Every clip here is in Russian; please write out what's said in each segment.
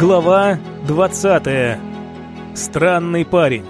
Глава 20. Странный парень.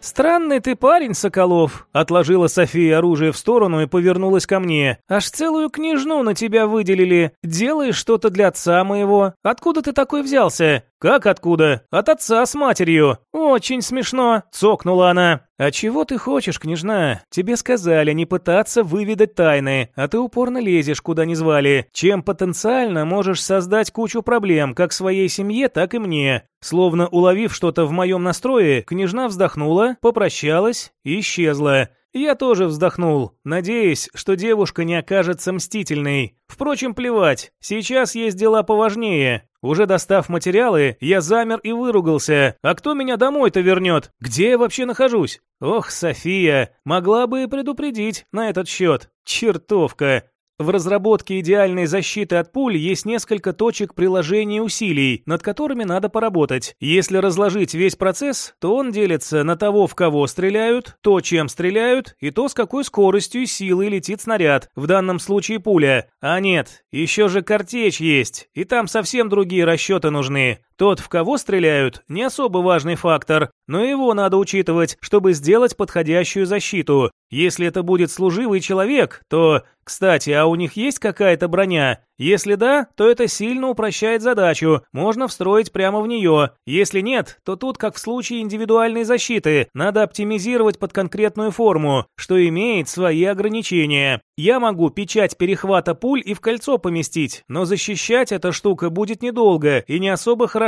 «Странный ты парень, Соколов», — отложила София оружие в сторону и повернулась ко мне. «Аж целую княжну на тебя выделили. Делаешь что-то для отца моего. Откуда ты такой взялся?» «Как откуда? От отца с матерью». «Очень смешно», — цокнула она. «А чего ты хочешь, княжна? Тебе сказали не пытаться выведать тайны, а ты упорно лезешь, куда не звали, чем потенциально можешь создать кучу проблем как своей семье, так и мне». Словно уловив что-то в моем настрое, княжна вздохнула, попрощалась и исчезла. Я тоже вздохнул, надеясь, что девушка не окажется мстительной. Впрочем, плевать, сейчас есть дела поважнее. Уже достав материалы, я замер и выругался. А кто меня домой-то вернет? Где я вообще нахожусь? Ох, София, могла бы и предупредить на этот счет. Чертовка. В разработке идеальной защиты от пуль есть несколько точек приложения усилий, над которыми надо поработать. Если разложить весь процесс, то он делится на того, в кого стреляют, то, чем стреляют, и то, с какой скоростью и силой летит снаряд, в данном случае пуля. А нет, еще же картечь есть, и там совсем другие расчеты нужны. Тот, в кого стреляют, не особо важный фактор, но его надо учитывать, чтобы сделать подходящую защиту. Если это будет служивый человек, то... Кстати, а у них есть какая-то броня? Если да, то это сильно упрощает задачу, можно встроить прямо в нее. Если нет, то тут, как в случае индивидуальной защиты, надо оптимизировать под конкретную форму, что имеет свои ограничения. Я могу печать перехвата пуль и в кольцо поместить, но защищать эта штука будет недолго и не особо хорошо.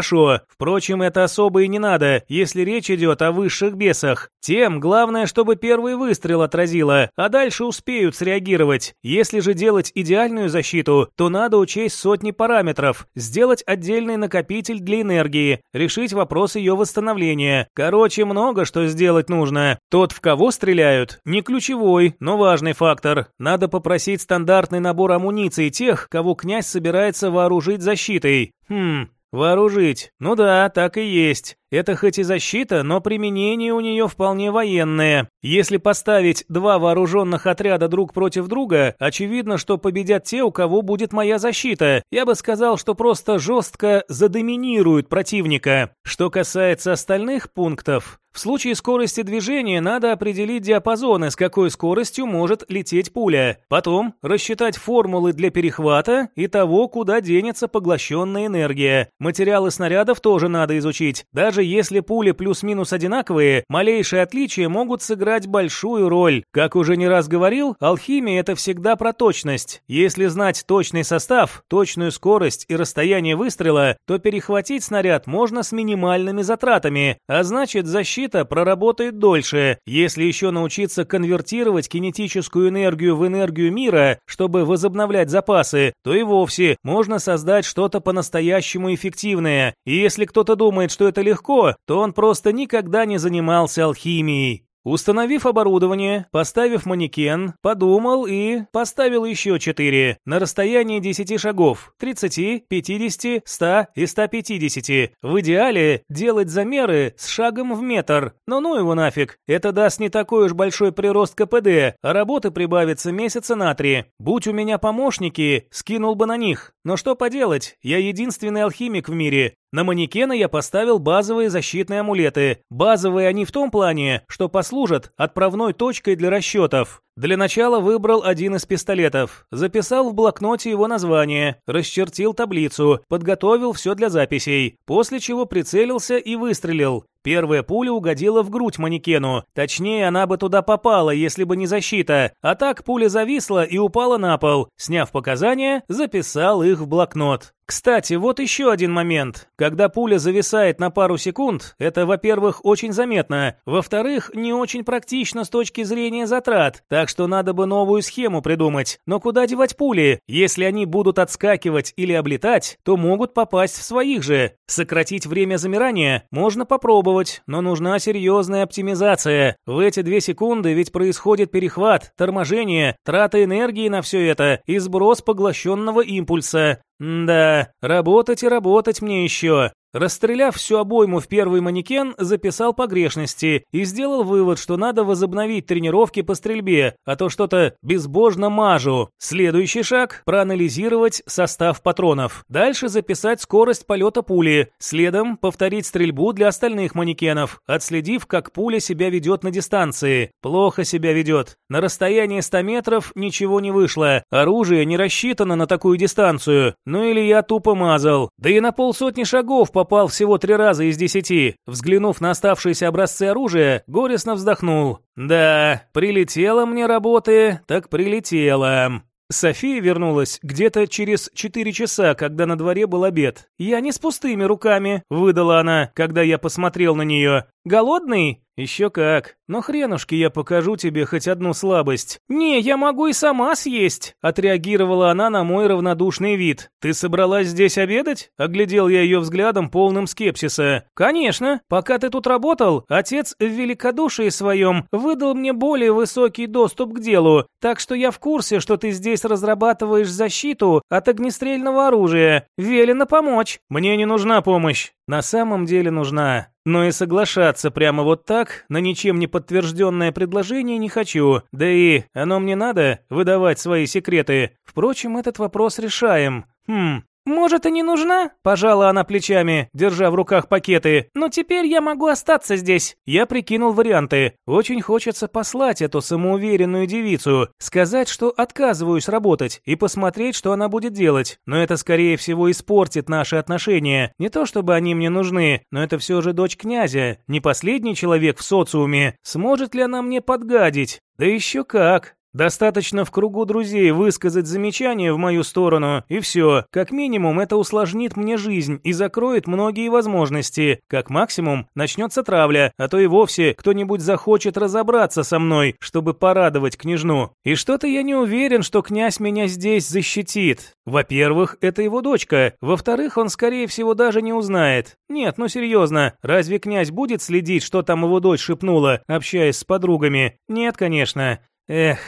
Впрочем, это особо и не надо, если речь идет о высших бесах. Тем главное, чтобы первый выстрел отразило, а дальше успеют среагировать. Если же делать идеальную защиту, то надо учесть сотни параметров, сделать отдельный накопитель для энергии, решить вопрос ее восстановления. Короче, много что сделать нужно. Тот, в кого стреляют, не ключевой, но важный фактор. Надо попросить стандартный набор амуниции тех, кого князь собирается вооружить защитой. Хм, вооружить. Ну да, так и есть. Это хоть и защита, но применение у нее вполне военное. Если поставить два вооруженных отряда друг против друга, очевидно, что победят те, у кого будет моя защита. Я бы сказал, что просто жестко задоминируют противника. Что касается остальных пунктов, в случае скорости движения надо определить диапазоны, с какой скоростью может лететь пуля. Потом рассчитать формулы для перехвата и того, куда денется поглощенная энергия. Материалы снарядов тоже надо изучить. Даже даже если пули плюс-минус одинаковые, малейшие отличия могут сыграть большую роль. Как уже не раз говорил, алхимия это всегда про точность. Если знать точный состав, точную скорость и расстояние выстрела, то перехватить снаряд можно с минимальными затратами, а значит защита проработает дольше. Если еще научиться конвертировать кинетическую энергию в энергию мира, чтобы возобновлять запасы, то и вовсе можно создать что-то по-настоящему эффективное. И если кто-то думает, что это легко, легко, то он просто никогда не занимался алхимией. Установив оборудование, поставив манекен, подумал и поставил еще четыре на расстоянии 10 шагов, 30, 50, 100 и 150. В идеале делать замеры с шагом в метр. Но ну его нафиг, это даст не такой уж большой прирост КПД, а работы прибавится месяца на три. Будь у меня помощники, скинул бы на них. Но что поделать, я единственный алхимик в мире, на манекены я поставил базовые защитные амулеты. Базовые они в том плане, что послужат отправной точкой для расчетов. Для начала выбрал один из пистолетов, записал в блокноте его название, расчертил таблицу, подготовил все для записей, после чего прицелился и выстрелил. Первая пуля угодила в грудь манекену. Точнее, она бы туда попала, если бы не защита. А так пуля зависла и упала на пол. Сняв показания, записал их в блокнот. Кстати, вот еще один момент. Когда пуля зависает на пару секунд, это, во-первых, очень заметно, во-вторых, не очень практично с точки зрения затрат, так что надо бы новую схему придумать. Но куда девать пули? Если они будут отскакивать или облетать, то могут попасть в своих же. Сократить время замирания можно попробовать, но нужна серьезная оптимизация. В эти две секунды ведь происходит перехват, торможение, трата энергии на все это и сброс поглощенного импульса. Да, работать и работать мне еще. Расстреляв всю обойму в первый манекен, записал погрешности и сделал вывод, что надо возобновить тренировки по стрельбе, а то что-то безбожно мажу. Следующий шаг – проанализировать состав патронов. Дальше записать скорость полета пули. Следом повторить стрельбу для остальных манекенов, отследив, как пуля себя ведет на дистанции. Плохо себя ведет. На расстоянии 100 метров ничего не вышло. Оружие не рассчитано на такую дистанцию. Ну или я тупо мазал. Да и на полсотни шагов по попал всего три раза из десяти. Взглянув на оставшиеся образцы оружия, горестно вздохнул. Да, прилетело мне работы, так прилетело. София вернулась где-то через четыре часа, когда на дворе был обед. «Я не с пустыми руками», — выдала она, когда я посмотрел на нее. «Голодный?» «Еще как. Но хренушки я покажу тебе хоть одну слабость». «Не, я могу и сама съесть», — отреагировала она на мой равнодушный вид. «Ты собралась здесь обедать?» — оглядел я ее взглядом, полным скепсиса. «Конечно. Пока ты тут работал, отец в великодушии своем выдал мне более высокий доступ к делу, так что я в курсе, что ты здесь разрабатываешь защиту от огнестрельного оружия. Велено помочь». «Мне не нужна помощь». «На самом деле нужна. Но и соглашаться прямо вот так на ничем не подтвержденное предложение не хочу. Да и оно мне надо выдавать свои секреты. Впрочем, этот вопрос решаем. Хм, «Может, и не нужна?» – пожала она плечами, держа в руках пакеты. «Но теперь я могу остаться здесь». Я прикинул варианты. Очень хочется послать эту самоуверенную девицу, сказать, что отказываюсь работать, и посмотреть, что она будет делать. Но это, скорее всего, испортит наши отношения. Не то чтобы они мне нужны, но это все же дочь князя, не последний человек в социуме. Сможет ли она мне подгадить? Да еще как. Достаточно в кругу друзей высказать замечание в мою сторону, и все. Как минимум, это усложнит мне жизнь и закроет многие возможности. Как максимум, начнется травля, а то и вовсе кто-нибудь захочет разобраться со мной, чтобы порадовать княжну. И что-то я не уверен, что князь меня здесь защитит. Во-первых, это его дочка. Во-вторых, он, скорее всего, даже не узнает. Нет, ну серьезно, разве князь будет следить, что там его дочь шепнула, общаясь с подругами? Нет, конечно. Эх,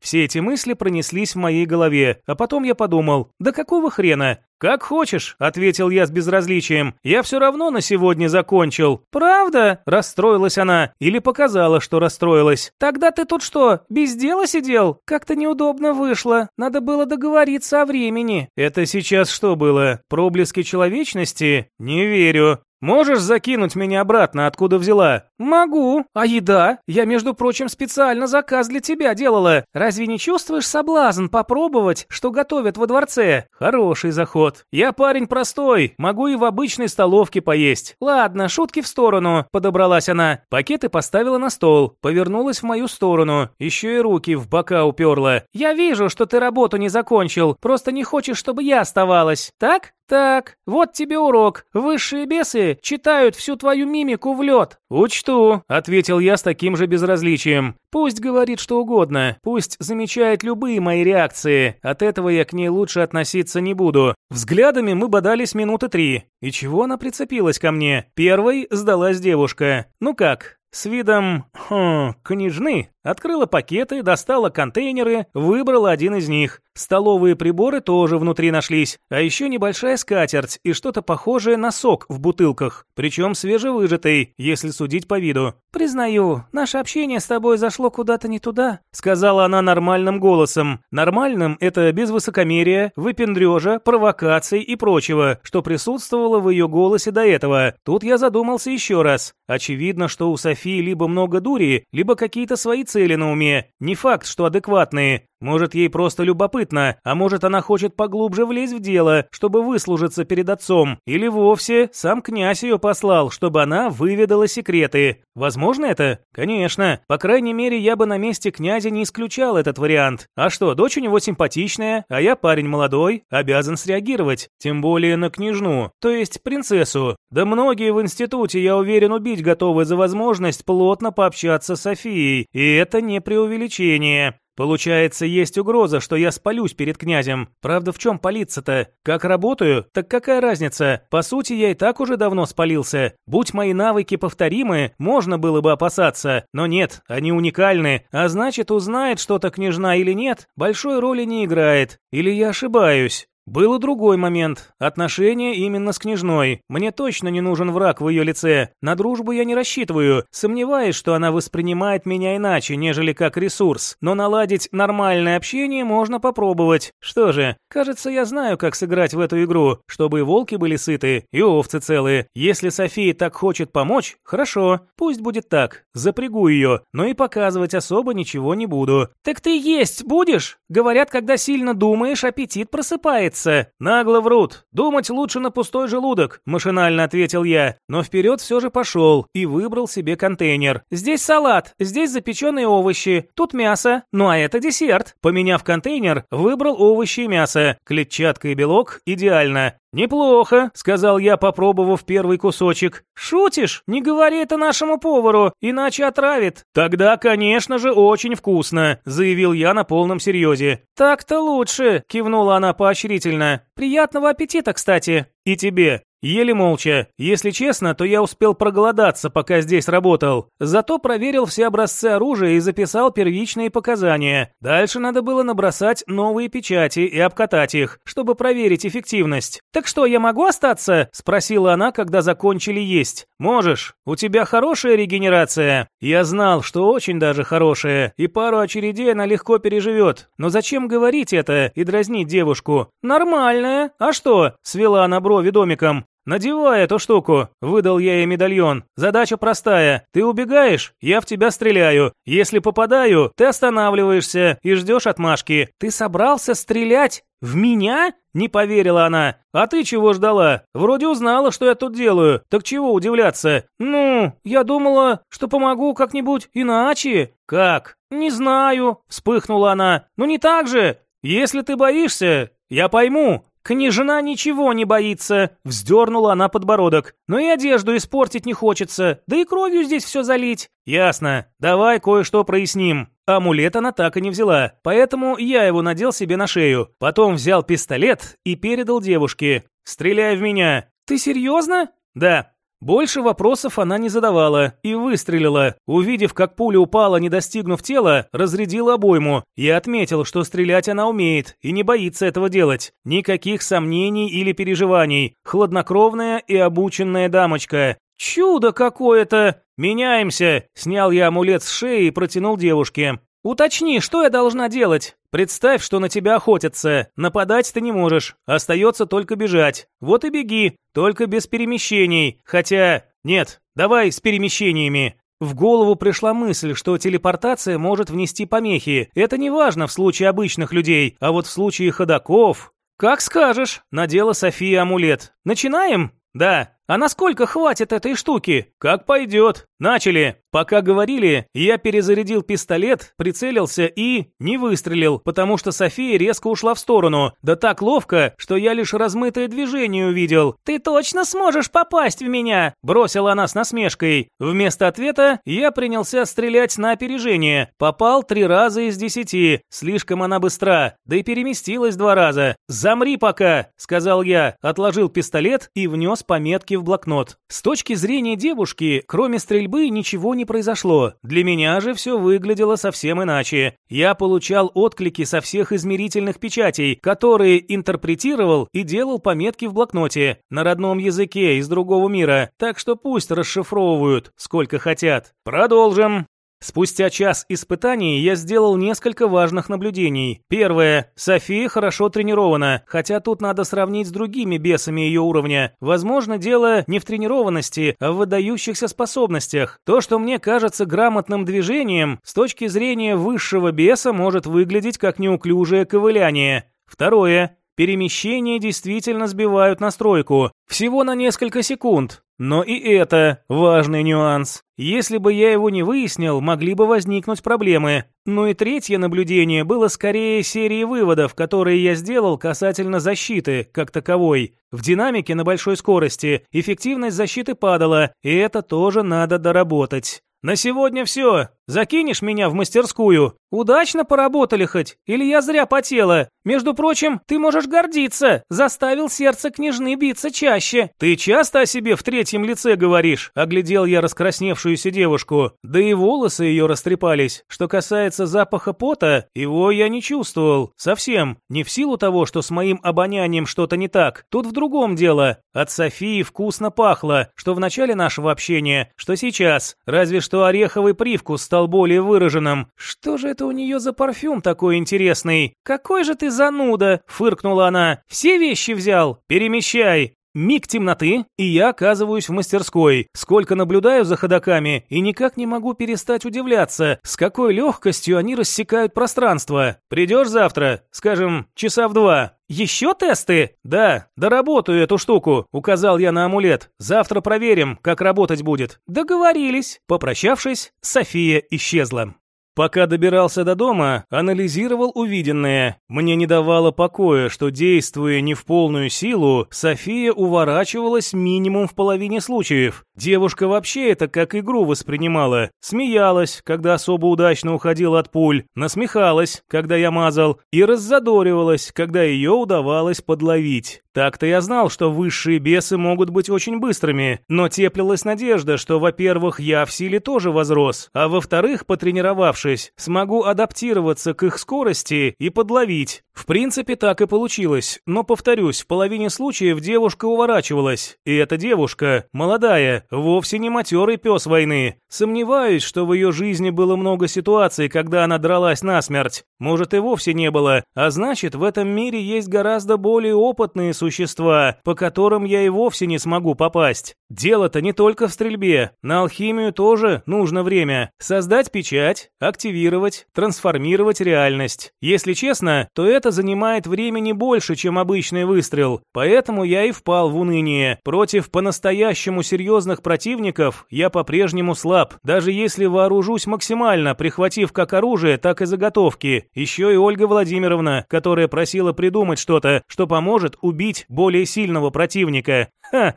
все эти мысли пронеслись в моей голове, а потом я подумал, да какого хрена? «Как хочешь», — ответил я с безразличием. «Я все равно на сегодня закончил». «Правда?» — расстроилась она. Или показала, что расстроилась. «Тогда ты тут что, без дела сидел? Как-то неудобно вышло. Надо было договориться о времени». «Это сейчас что было? Проблески человечности? Не верю. Можешь закинуть меня обратно, откуда взяла? Могу. А еда? Я, между прочим, специально заказ для тебя делала. Разве не чувствуешь соблазн попробовать, что готовят во дворце? Хороший заход. Я парень простой, могу и в обычной столовке поесть. Ладно, шутки в сторону, подобралась она. Пакеты поставила на стол, повернулась в мою сторону, еще и руки в бока уперла. Я вижу, что ты работу не закончил, просто не хочешь, чтобы я оставалась. Так? «Так, вот тебе урок. Высшие бесы читают всю твою мимику в лед». «Учту», — ответил я с таким же безразличием. «Пусть говорит что угодно, пусть замечает любые мои реакции. От этого я к ней лучше относиться не буду. Взглядами мы бодались минуты три. И чего она прицепилась ко мне? Первой сдалась девушка. Ну как, с видом... Хм, княжны. Открыла пакеты, достала контейнеры, выбрала один из них. Столовые приборы тоже внутри нашлись, а еще небольшая скатерть и что-то похожее на сок в бутылках, причем свежевыжатый, если судить по виду. «Признаю, наше общение с тобой зашло куда-то не туда», сказала она нормальным голосом. Нормальным — это без высокомерия, выпендрежа, провокаций и прочего, что присутствовало в ее голосе до этого. Тут я задумался еще раз. Очевидно, что у Софии либо много дури, либо какие-то свои цели на уме. Не факт, что адекватные. Может, ей просто любопытно, а может, она хочет поглубже влезть в дело, чтобы выслужиться перед отцом. Или вовсе сам князь ее послал, чтобы она выведала секреты. Возможно это? Конечно. По крайней мере, я бы на месте князя не исключал этот вариант. А что, дочь у него симпатичная, а я парень молодой, обязан среагировать. Тем более на княжну, то есть принцессу. Да многие в институте, я уверен, убить готовы за возможность плотно пообщаться с Софией. И это не преувеличение. Получается, есть угроза, что я спалюсь перед князем. Правда, в чем палиться-то? Как работаю? Так какая разница? По сути, я и так уже давно спалился. Будь мои навыки повторимы, можно было бы опасаться. Но нет, они уникальны. А значит, узнает что-то княжна или нет, большой роли не играет. Или я ошибаюсь? Был и другой момент. Отношения именно с княжной. Мне точно не нужен враг в ее лице. На дружбу я не рассчитываю. Сомневаюсь, что она воспринимает меня иначе, нежели как ресурс. Но наладить нормальное общение можно попробовать. Что же, кажется, я знаю, как сыграть в эту игру, чтобы и волки были сыты, и овцы целые. Если София так хочет помочь, хорошо, пусть будет так. Запрягу ее, но и показывать особо ничего не буду. Так ты есть будешь? Говорят, когда сильно думаешь, аппетит просыпается нравится. Нагло врут. Думать лучше на пустой желудок, машинально ответил я, но вперед все же пошел и выбрал себе контейнер. Здесь салат, здесь запеченные овощи, тут мясо, ну а это десерт. Поменяв контейнер, выбрал овощи и мясо. Клетчатка и белок идеально. «Неплохо», — сказал я, попробовав первый кусочек. «Шутишь? Не говори это нашему повару, иначе отравит». «Тогда, конечно же, очень вкусно», — заявил я на полном серьезе. «Так-то лучше», — кивнула она поощрительно. «Приятного аппетита, кстати». «И тебе». Еле молча. Если честно, то я успел проголодаться, пока здесь работал. Зато проверил все образцы оружия и записал первичные показания. Дальше надо было набросать новые печати и обкатать их, чтобы проверить эффективность. «Так что, я могу остаться?» – спросила она, когда закончили есть. «Можешь. У тебя хорошая регенерация?» Я знал, что очень даже хорошая, и пару очередей она легко переживет. Но зачем говорить это и дразнить девушку? «Нормальная. А что?» – свела она брови домиком. «Надевай эту штуку», — выдал я ей медальон. «Задача простая. Ты убегаешь, я в тебя стреляю. Если попадаю, ты останавливаешься и ждешь отмашки. Ты собрался стрелять? В меня?» Не поверила она. «А ты чего ждала? Вроде узнала, что я тут делаю. Так чего удивляться?» «Ну, я думала, что помогу как-нибудь иначе». «Как?» «Не знаю», — вспыхнула она. «Ну не так же. Если ты боишься, я пойму. «Княжна ничего не боится», — вздернула она подбородок. «Но и одежду испортить не хочется, да и кровью здесь все залить». «Ясно. Давай кое-что проясним». Амулет она так и не взяла, поэтому я его надел себе на шею. Потом взял пистолет и передал девушке. «Стреляй в меня». «Ты серьезно?» «Да». Больше вопросов она не задавала и выстрелила. Увидев, как пуля упала, не достигнув тела, разрядила обойму. Я отметил, что стрелять она умеет и не боится этого делать. Никаких сомнений или переживаний. Хладнокровная и обученная дамочка. «Чудо какое-то!» «Меняемся!» Снял я амулет с шеи и протянул девушке. «Уточни, что я должна делать?» Представь, что на тебя охотятся. Нападать ты не можешь. Остается только бежать. Вот и беги, только без перемещений. Хотя... Нет, давай с перемещениями. В голову пришла мысль, что телепортация может внести помехи. Это не важно в случае обычных людей, а вот в случае ходаков... «Как скажешь», — надела София амулет. «Начинаем?» «Да». «А насколько хватит этой штуки?» «Как пойдет». «Начали». Пока говорили, я перезарядил пистолет, прицелился и не выстрелил, потому что София резко ушла в сторону. Да так ловко, что я лишь размытое движение увидел. «Ты точно сможешь попасть в меня?» Бросила она с насмешкой. Вместо ответа я принялся стрелять на опережение. Попал три раза из десяти. Слишком она быстра. Да и переместилась два раза. «Замри пока», — сказал я. Отложил пистолет и внес пометки в блокнот. С точки зрения девушки, кроме стрельбы, ничего не произошло. Для меня же все выглядело совсем иначе. Я получал отклики со всех измерительных печатей, которые интерпретировал и делал пометки в блокноте на родном языке из другого мира, так что пусть расшифровывают, сколько хотят. Продолжим. Спустя час испытаний я сделал несколько важных наблюдений. Первое. София хорошо тренирована, хотя тут надо сравнить с другими бесами ее уровня. Возможно, дело не в тренированности, а в выдающихся способностях. То, что мне кажется грамотным движением, с точки зрения высшего беса может выглядеть как неуклюжее ковыляние. Второе. Перемещения действительно сбивают настройку. Всего на несколько секунд. Но и это важный нюанс. Если бы я его не выяснил, могли бы возникнуть проблемы. Ну и третье наблюдение было скорее серией выводов, которые я сделал касательно защиты, как таковой. В динамике на большой скорости эффективность защиты падала, и это тоже надо доработать. На сегодня все. Закинешь меня в мастерскую? Удачно поработали хоть? Или я зря потела? Между прочим, ты можешь гордиться. Заставил сердце княжны биться чаще. Ты часто о себе в третьем лице говоришь? Оглядел я раскрасневшуюся девушку. Да и волосы ее растрепались. Что касается запаха пота, его я не чувствовал. Совсем. Не в силу того, что с моим обонянием что-то не так. Тут в другом дело. От Софии вкусно пахло, что в начале нашего общения, что сейчас. Разве что ореховый привкус стал более выраженным. Что же это у нее за парфюм такой интересный? Какой же ты зануда, фыркнула она. Все вещи взял? Перемещай. Миг темноты, и я оказываюсь в мастерской. Сколько наблюдаю за ходаками, и никак не могу перестать удивляться, с какой легкостью они рассекают пространство. Придешь завтра, скажем, часа в два. Еще тесты? Да, доработаю эту штуку, указал я на амулет. Завтра проверим, как работать будет. Договорились. Попрощавшись, София исчезла. Пока добирался до дома, анализировал увиденное. Мне не давало покоя, что, действуя не в полную силу, София уворачивалась минимум в половине случаев. Девушка вообще это как игру воспринимала. Смеялась, когда особо удачно уходила от пуль, насмехалась, когда я мазал, и раззадоривалась, когда ее удавалось подловить. Так-то я знал, что высшие бесы могут быть очень быстрыми, но теплилась надежда, что, во-первых, я в силе тоже возрос, а во-вторых, потренировавшись, смогу адаптироваться к их скорости и подловить. В принципе, так и получилось, но, повторюсь, в половине случаев девушка уворачивалась, и эта девушка, молодая, вовсе не матерый пес войны. Сомневаюсь, что в ее жизни было много ситуаций, когда она дралась насмерть. Может, и вовсе не было, а значит, в этом мире есть гораздо более опытные существа, существа, по которым я и вовсе не смогу попасть. Дело-то не только в стрельбе. На алхимию тоже нужно время. Создать печать, активировать, трансформировать реальность. Если честно, то это занимает времени больше, чем обычный выстрел. Поэтому я и впал в уныние. Против по-настоящему серьезных противников я по-прежнему слаб. Даже если вооружусь максимально, прихватив как оружие, так и заготовки. Еще и Ольга Владимировна, которая просила придумать что-то, что поможет убить более сильного противника. Ха!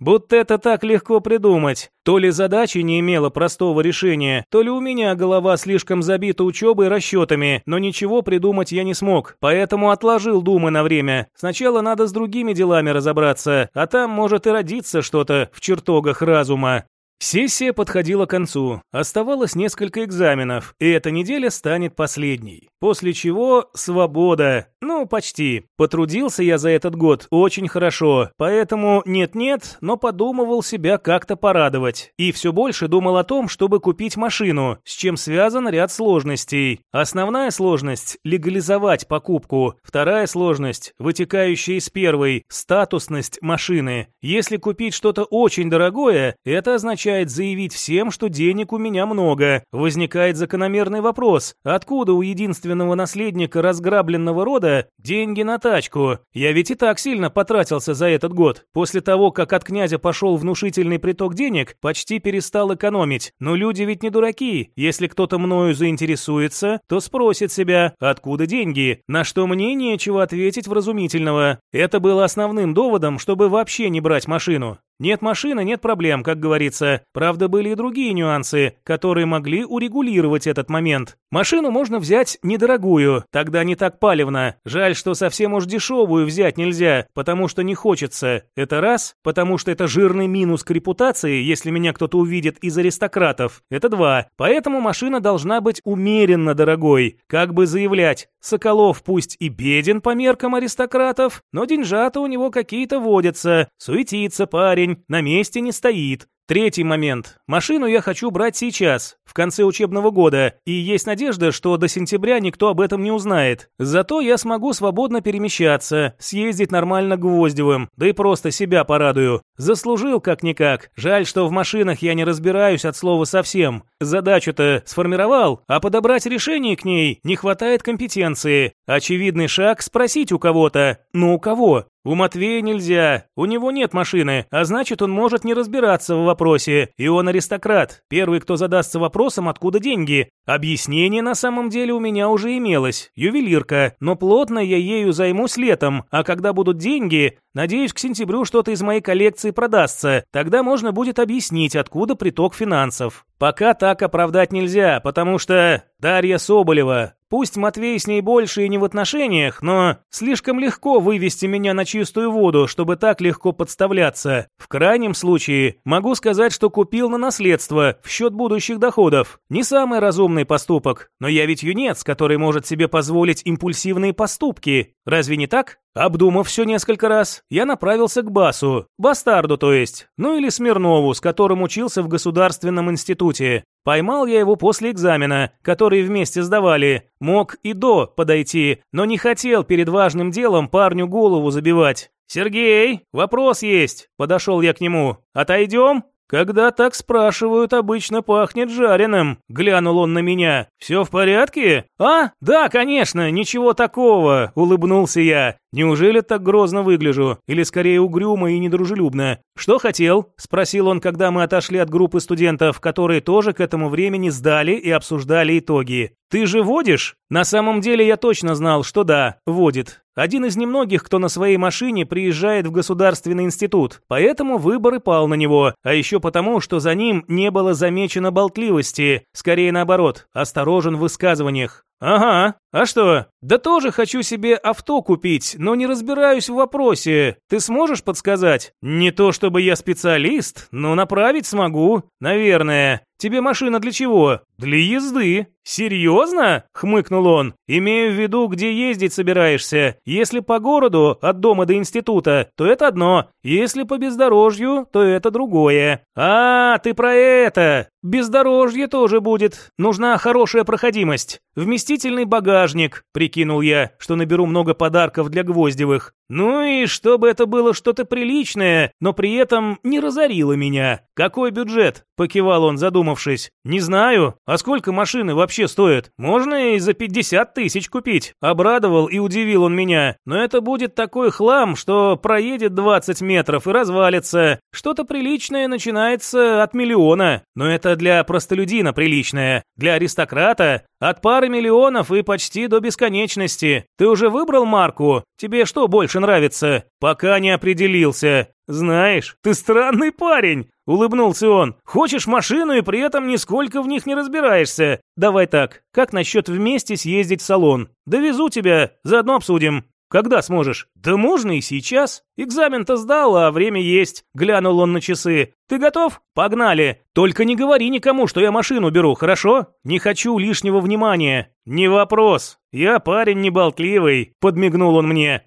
Будто это так легко придумать. То ли задача не имела простого решения, то ли у меня голова слишком забита учебой и расчетами, но ничего придумать я не смог, поэтому отложил думы на время. Сначала надо с другими делами разобраться, а там может и родиться что-то в чертогах разума. Сессия подходила к концу, оставалось несколько экзаменов, и эта неделя станет последней. После чего свобода. Ну, почти. Потрудился я за этот год очень хорошо, поэтому нет-нет, но подумывал себя как-то порадовать. И все больше думал о том, чтобы купить машину, с чем связан ряд сложностей. Основная сложность – легализовать покупку. Вторая сложность, вытекающая из первой – статусность машины. Если купить что-то очень дорогое, это означает заявить всем, что денег у меня много. Возникает закономерный вопрос, откуда у единственного наследника разграбленного рода деньги на тачку. Я ведь и так сильно потратился за этот год. После того, как от князя пошел внушительный приток денег, почти перестал экономить. Но люди ведь не дураки. Если кто-то мною заинтересуется, то спросит себя, откуда деньги, на что мне нечего ответить вразумительного. Это было основным доводом, чтобы вообще не брать машину. Нет машины, нет проблем, как говорится. Правда, были и другие нюансы, которые могли урегулировать этот момент. Машину можно взять недорогую, тогда не так палевно. Жаль, что совсем уж дешевую взять нельзя, потому что не хочется. Это раз, потому что это жирный минус к репутации, если меня кто-то увидит из аристократов. Это два. Поэтому машина должна быть умеренно дорогой. Как бы заявлять, Соколов пусть и беден по меркам аристократов, но деньжата у него какие-то водятся. Суетится парень, на месте не стоит. Третий момент. Машину я хочу брать сейчас, в конце учебного года, и есть надежда, что до сентября никто об этом не узнает. Зато я смогу свободно перемещаться, съездить нормально Гвоздевым, да и просто себя порадую. Заслужил как-никак. Жаль, что в машинах я не разбираюсь от слова совсем. Задачу-то сформировал, а подобрать решение к ней не хватает компетенции. Очевидный шаг – спросить у кого-то. Ну у кого? У Матвея нельзя, у него нет машины, а значит он может не разбираться в вопросе, и он аристократ, первый, кто задастся вопросом, откуда деньги. Объяснение на самом деле у меня уже имелось, ювелирка, но плотно я ею займусь летом, а когда будут деньги, надеюсь, к сентябрю что-то из моей коллекции продастся, тогда можно будет объяснить, откуда приток финансов. Пока так оправдать нельзя, потому что Дарья Соболева, Пусть Матвей с ней больше и не в отношениях, но слишком легко вывести меня на чистую воду, чтобы так легко подставляться. В крайнем случае, могу сказать, что купил на наследство в счет будущих доходов. Не самый разумный поступок, но я ведь юнец, который может себе позволить импульсивные поступки. Разве не так? Обдумав все несколько раз, я направился к Басу, бастарду то есть, ну или Смирнову, с которым учился в государственном институте. Поймал я его после экзамена, который вместе сдавали. Мог и до подойти, но не хотел перед важным делом парню голову забивать. «Сергей, вопрос есть», – подошел я к нему. «Отойдем?» «Когда так спрашивают, обычно пахнет жареным», — глянул он на меня. «Все в порядке?» «А, да, конечно, ничего такого», — улыбнулся я. Неужели так грозно выгляжу? Или скорее угрюмо и недружелюбно? Что хотел? Спросил он, когда мы отошли от группы студентов, которые тоже к этому времени сдали и обсуждали итоги. Ты же водишь? На самом деле я точно знал, что да, водит. Один из немногих, кто на своей машине приезжает в государственный институт, поэтому выбор и пал на него, а еще потому, что за ним не было замечено болтливости, скорее наоборот, осторожен в высказываниях. «Ага. А что? Да тоже хочу себе авто купить, но не разбираюсь в вопросе. Ты сможешь подсказать? Не то чтобы я специалист, но направить смогу. Наверное. Тебе машина для чего? Для езды. Серьезно? Хмыкнул он. Имею в виду, где ездить собираешься. Если по городу, от дома до института, то это одно. Если по бездорожью, то это другое. А, ты про это. Бездорожье тоже будет. Нужна хорошая проходимость. Вместительный багажник. Прикинул я, что наберу много подарков для Гвоздевых. Ну и чтобы это было что-то приличное, но при этом не разорило меня. Какой бюджет? Покивал он, задумавшись. Не знаю. А сколько машины вообще стоят? Можно и за 50 тысяч купить. Обрадовал и удивил он меня. Но это будет такой хлам, что проедет 20 метров и развалится. Что-то приличное начинается от миллиона. Но это для простолюдина приличное. Для аристократа от пары миллионов и почти до бесконечности. Ты уже выбрал марку? Тебе что больше нравится? Пока не определился. Знаешь, ты странный парень, улыбнулся он. Хочешь машину и при этом нисколько в них не разбираешься. Давай так, как насчет вместе съездить в салон? Довезу тебя, заодно обсудим. Когда сможешь? Да можно и сейчас. Экзамен-то сдал, а время есть. Глянул он на часы. Ты готов? Погнали. Только не говори никому, что я машину беру, хорошо? Не хочу лишнего внимания. Не вопрос. Я парень неболтливый, подмигнул он мне.